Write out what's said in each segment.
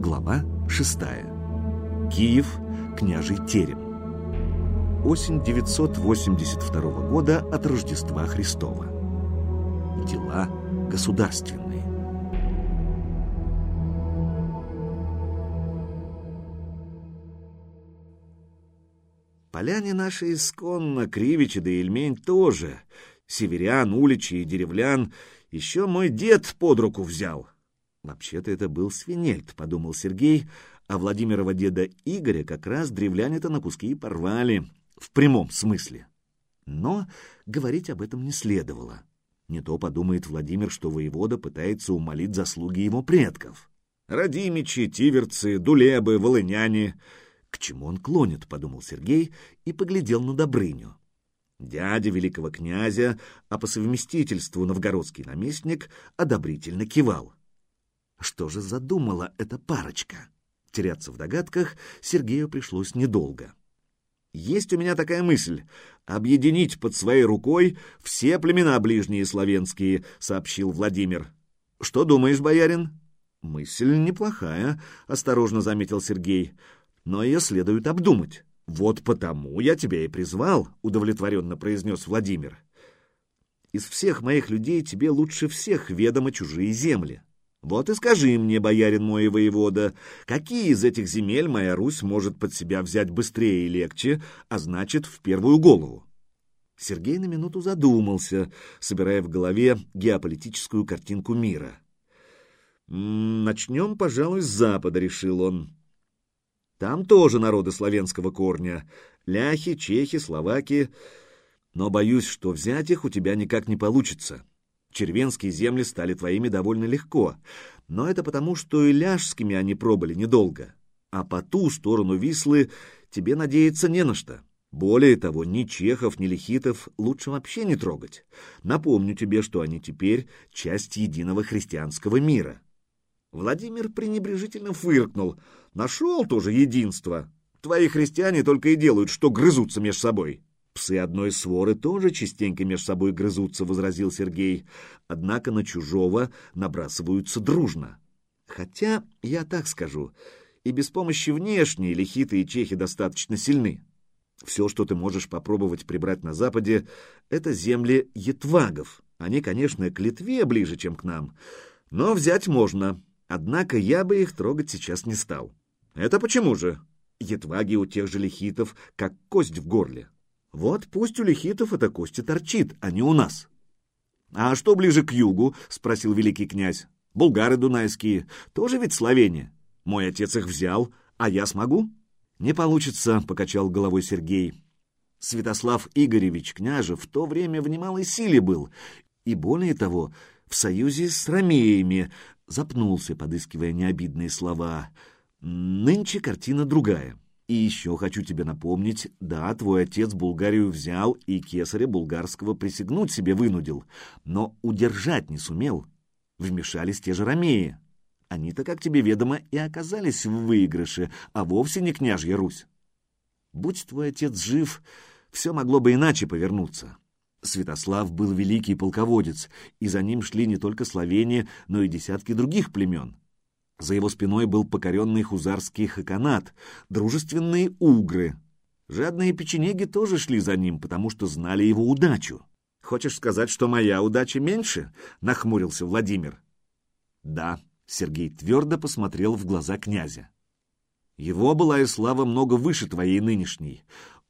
Глава 6. Киев, княжий терем. Осень 982 года от Рождества Христова. Дела государственные. Поляне наши исконно, Кривичи да Ильмень тоже. Северян, уличи и деревлян еще мой дед под руку взял. Вообще-то это был свинельт, подумал Сергей, а Владимирова деда Игоря как раз древляне-то на куски и порвали, в прямом смысле. Но говорить об этом не следовало. Не то подумает Владимир, что воевода пытается умолить заслуги его предков. Радимичи, тиверцы, дулебы, волыняне. К чему он клонит, подумал Сергей и поглядел на Добрыню. Дядя великого князя, а по совместительству новгородский наместник, одобрительно кивал. Что же задумала эта парочка? Теряться в догадках Сергею пришлось недолго. Есть у меня такая мысль — объединить под своей рукой все племена ближние славянские, — сообщил Владимир. — Что думаешь, боярин? — Мысль неплохая, — осторожно заметил Сергей, — но ее следует обдумать. — Вот потому я тебя и призвал, — удовлетворенно произнес Владимир. — Из всех моих людей тебе лучше всех ведомы чужие земли. — вот и скажи мне, боярин мой воевода, какие из этих земель моя Русь может под себя взять быстрее и легче, а значит, в первую голову? Сергей на минуту задумался, собирая в голове геополитическую картинку мира. «Начнем, пожалуй, с Запада», — решил он. «Там тоже народы славянского корня. Ляхи, чехи, словаки. Но боюсь, что взять их у тебя никак не получится. Червенские земли стали твоими довольно легко, но это потому, что и ляжскими они пробыли недолго. А по ту сторону Вислы тебе надеяться не на что. Более того, ни чехов, ни лихитов лучше вообще не трогать. Напомню тебе, что они теперь часть единого христианского мира. Владимир пренебрежительно фыркнул. Нашел тоже единство. Твои христиане только и делают, что грызутся между собой. «Псы одной своры тоже частенько между собой грызутся», — возразил Сергей. «Однако на чужого набрасываются дружно. Хотя, я так скажу, и без помощи внешней лихиты и чехи достаточно сильны. Все, что ты можешь попробовать прибрать на Западе, — это земли етвагов. Они, конечно, к Литве ближе, чем к нам, но взять можно. Однако я бы их трогать сейчас не стал. Это почему же? Етваги у тех же лихитов, как кость в горле. Вот пусть у лихитов эта кость торчит, а не у нас. — А что ближе к югу? — спросил великий князь. — Булгары дунайские. Тоже ведь Словения. Мой отец их взял, а я смогу? — Не получится, — покачал головой Сергей. Святослав Игоревич Княже в то время в немалой силе был, и более того, в союзе с ромеями, запнулся, подыскивая необидные слова. Нынче картина другая. И еще хочу тебе напомнить, да, твой отец Булгарию взял и кесаря булгарского присягнуть себе вынудил, но удержать не сумел. Вмешались те же ромеи. Они-то, как тебе ведомо, и оказались в выигрыше, а вовсе не княжья Русь. Будь твой отец жив, все могло бы иначе повернуться. Святослав был великий полководец, и за ним шли не только Словения, но и десятки других племен. За его спиной был покоренный хузарский хаканат, дружественные угры. Жадные печенеги тоже шли за ним, потому что знали его удачу. «Хочешь сказать, что моя удача меньше?» — нахмурился Владимир. «Да», — Сергей твердо посмотрел в глаза князя. «Его была и слава много выше твоей нынешней».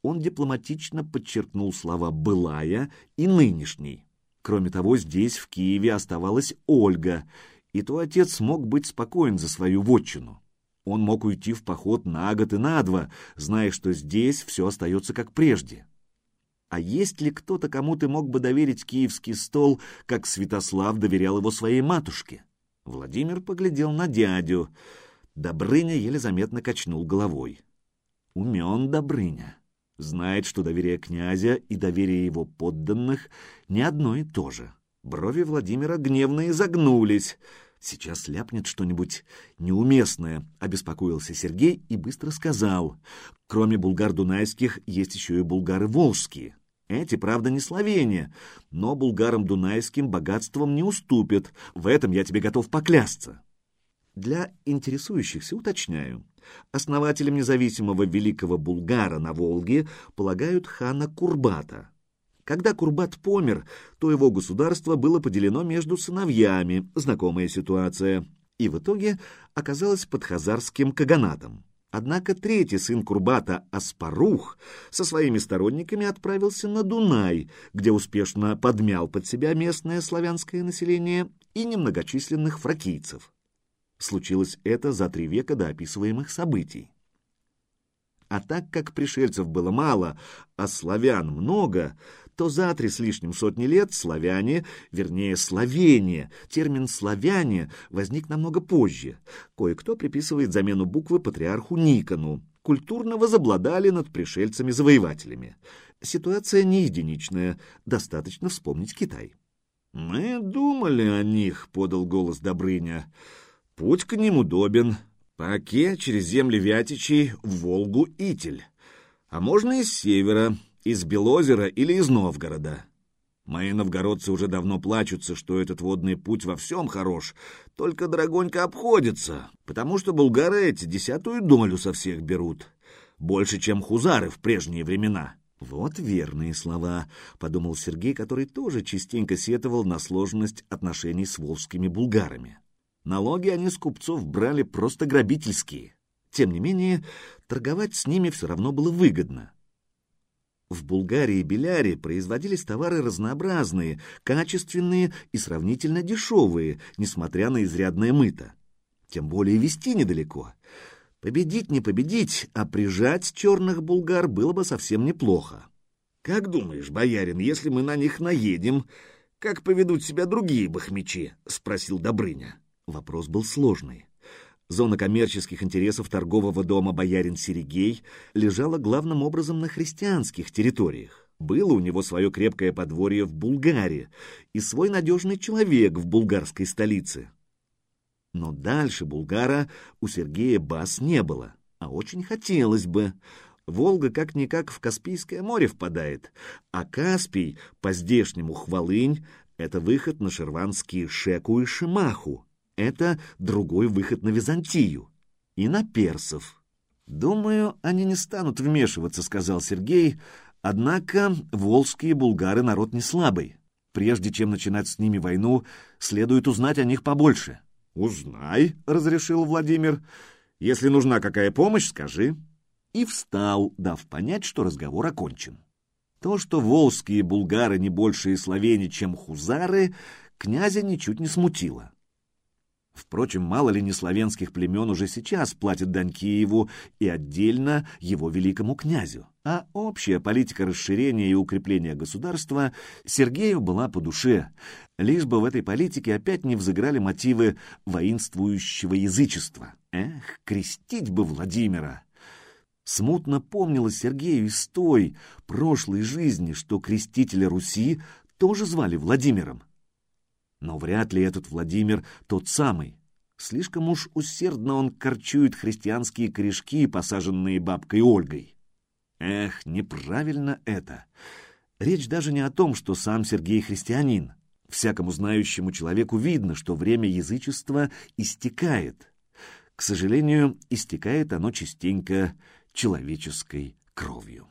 Он дипломатично подчеркнул слова «былая» и «нынешней». Кроме того, здесь, в Киеве, оставалась Ольга, и то отец мог быть спокоен за свою вотчину. Он мог уйти в поход на год и на два, зная, что здесь все остается как прежде. А есть ли кто-то, кому ты мог бы доверить киевский стол, как Святослав доверял его своей матушке? Владимир поглядел на дядю. Добрыня еле заметно качнул головой. Умен Добрыня. Знает, что доверие князя и доверие его подданных не одно и то же. — Брови Владимира гневно изогнулись. «Сейчас ляпнет что-нибудь неуместное», — обеспокоился Сергей и быстро сказал. «Кроме булгар дунайских, есть еще и булгары волжские. Эти, правда, не Словения, но булгарам дунайским богатством не уступят. В этом я тебе готов поклясться». Для интересующихся уточняю. Основателем независимого великого Булгара на Волге полагают хана Курбата. Когда Курбат помер, то его государство было поделено между сыновьями, знакомая ситуация, и в итоге оказалось под хазарским каганатом. Однако третий сын Курбата, Аспарух, со своими сторонниками отправился на Дунай, где успешно подмял под себя местное славянское население и немногочисленных фракийцев. Случилось это за три века до описываемых событий. А так как пришельцев было мало, а славян много, то за три с лишним сотни лет славяне, вернее словения, термин «славяне» возник намного позже. Кое-кто приписывает замену буквы патриарху Никону. Культурно возобладали над пришельцами-завоевателями. Ситуация не единичная, достаточно вспомнить Китай. «Мы думали о них», — подал голос Добрыня. «Путь к ним удобен. По оке через земли Вятичей в Волгу Итель. А можно и с севера, из Белозера или из Новгорода. Мои новгородцы уже давно плачутся, что этот водный путь во всем хорош, только дорогонько обходится, потому что булгары эти десятую долю со всех берут. Больше, чем хузары в прежние времена. «Вот верные слова», — подумал Сергей, который тоже частенько сетовал на сложность отношений с волжскими булгарами. Налоги они с купцов брали просто грабительские. Тем не менее, торговать с ними все равно было выгодно. В Булгарии и Беляре производились товары разнообразные, качественные и сравнительно дешевые, несмотря на изрядное мыто. Тем более вести недалеко. Победить не победить, а прижать черных булгар было бы совсем неплохо. «Как думаешь, боярин, если мы на них наедем, как поведут себя другие бахмичи?» — спросил Добрыня. Вопрос был сложный. Зона коммерческих интересов торгового дома «Боярин Серегей» лежала главным образом на христианских территориях. Было у него свое крепкое подворье в Булгарии и свой надежный человек в булгарской столице. Но дальше Булгара у Сергея баз не было, а очень хотелось бы. Волга как-никак в Каспийское море впадает, а Каспий, по-здешнему Хвалынь, это выход на шерванские Шеку и Шимаху. Это другой выход на Византию и на персов. «Думаю, они не станут вмешиваться», — сказал Сергей. «Однако волжские булгары народ не слабый. Прежде чем начинать с ними войну, следует узнать о них побольше». «Узнай», — разрешил Владимир. «Если нужна какая помощь, скажи». И встал, дав понять, что разговор окончен. То, что волжские булгары не большие словени, чем хузары, князя ничуть не смутило. Впрочем, мало ли не славянских племен уже сейчас платят дань Киеву и отдельно его великому князю. А общая политика расширения и укрепления государства Сергею была по душе, лишь бы в этой политике опять не взыграли мотивы воинствующего язычества. Эх, крестить бы Владимира! Смутно помнилось Сергею из той прошлой жизни, что крестителя Руси тоже звали Владимиром. Но вряд ли этот Владимир тот самый. Слишком уж усердно он корчует христианские корешки, посаженные бабкой Ольгой. Эх, неправильно это. Речь даже не о том, что сам Сергей христианин. Всякому знающему человеку видно, что время язычества истекает. К сожалению, истекает оно частенько человеческой кровью.